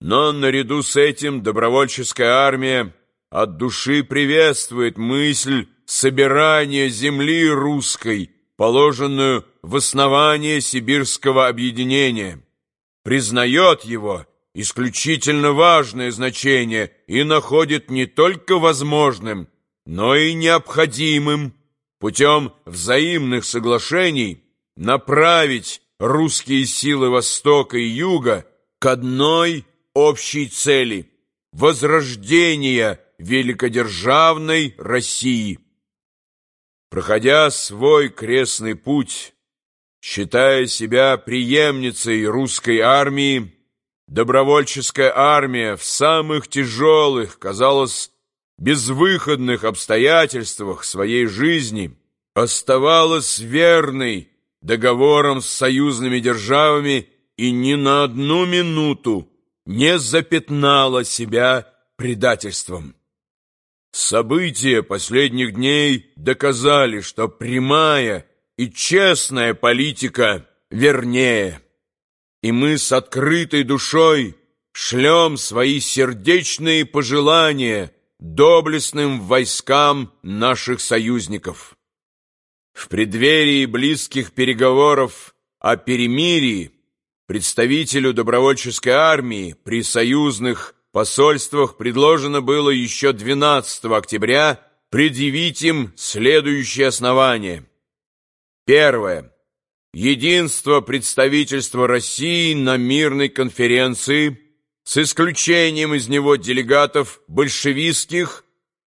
Но наряду с этим добровольческая армия от души приветствует мысль собирания земли русской, положенную в основание сибирского объединения, признает его исключительно важное значение и находит не только возможным, но и необходимым путем взаимных соглашений направить русские силы Востока и Юга к одной общей цели – возрождения великодержавной России. Проходя свой крестный путь, считая себя преемницей русской армии, добровольческая армия в самых тяжелых, казалось, безвыходных обстоятельствах своей жизни оставалась верной договором с союзными державами и ни на одну минуту не запятнала себя предательством. События последних дней доказали, что прямая и честная политика вернее, и мы с открытой душой шлем свои сердечные пожелания доблестным войскам наших союзников. В преддверии близких переговоров о перемирии Представителю добровольческой армии при союзных посольствах предложено было еще 12 октября предъявить им следующие основания. Первое. Единство представительства России на мирной конференции с исключением из него делегатов большевистских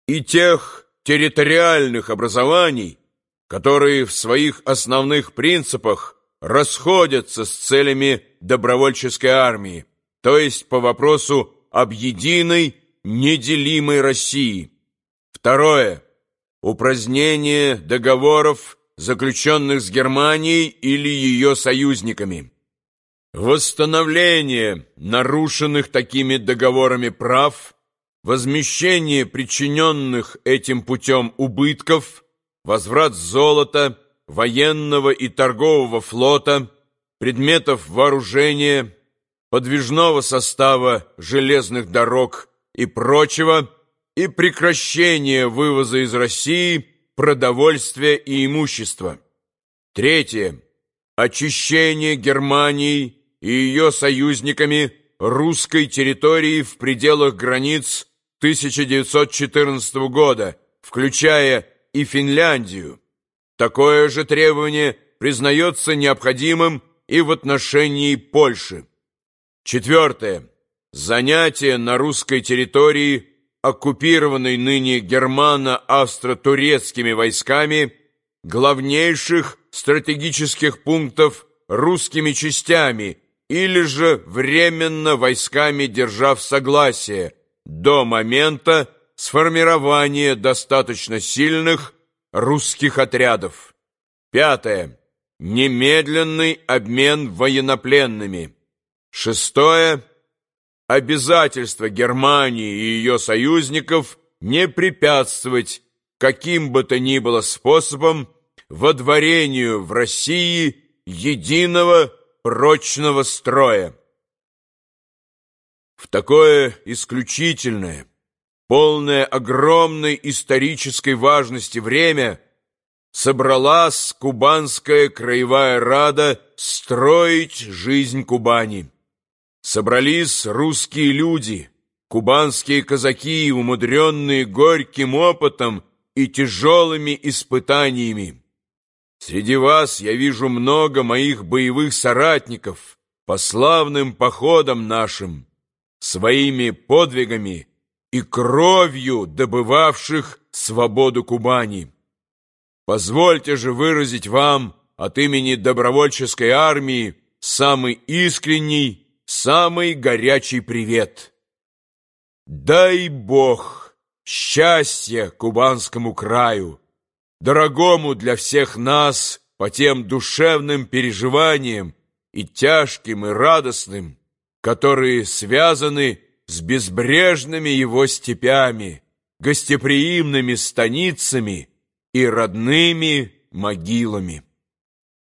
и тех территориальных образований, которые в своих основных принципах расходятся с целями добровольческой армии, то есть по вопросу об единой, неделимой России. Второе. Упразднение договоров, заключенных с Германией или ее союзниками. Восстановление нарушенных такими договорами прав, возмещение причиненных этим путем убытков, возврат золота – военного и торгового флота, предметов вооружения, подвижного состава железных дорог и прочего, и прекращение вывоза из России продовольствия и имущества. Третье. Очищение Германии и ее союзниками русской территории в пределах границ 1914 года, включая и Финляндию. Такое же требование признается необходимым и в отношении Польши. Четвертое. Занятие на русской территории, оккупированной ныне германо-австро-турецкими войсками, главнейших стратегических пунктов русскими частями или же временно войсками держав согласие до момента сформирования достаточно сильных русских отрядов. Пятое. Немедленный обмен военнопленными. Шестое. Обязательство Германии и ее союзников не препятствовать каким бы то ни было способом водворению в России единого прочного строя. В такое исключительное, полное огромной исторической важности время, собралась Кубанская краевая рада строить жизнь Кубани. Собрались русские люди, кубанские казаки, умудренные горьким опытом и тяжелыми испытаниями. Среди вас я вижу много моих боевых соратников по славным походам нашим, своими подвигами и кровью добывавших свободу Кубани. Позвольте же выразить вам от имени добровольческой армии самый искренний, самый горячий привет. Дай Бог счастья кубанскому краю, дорогому для всех нас по тем душевным переживаниям и тяжким и радостным, которые связаны с безбрежными его степями, гостеприимными станицами и родными могилами.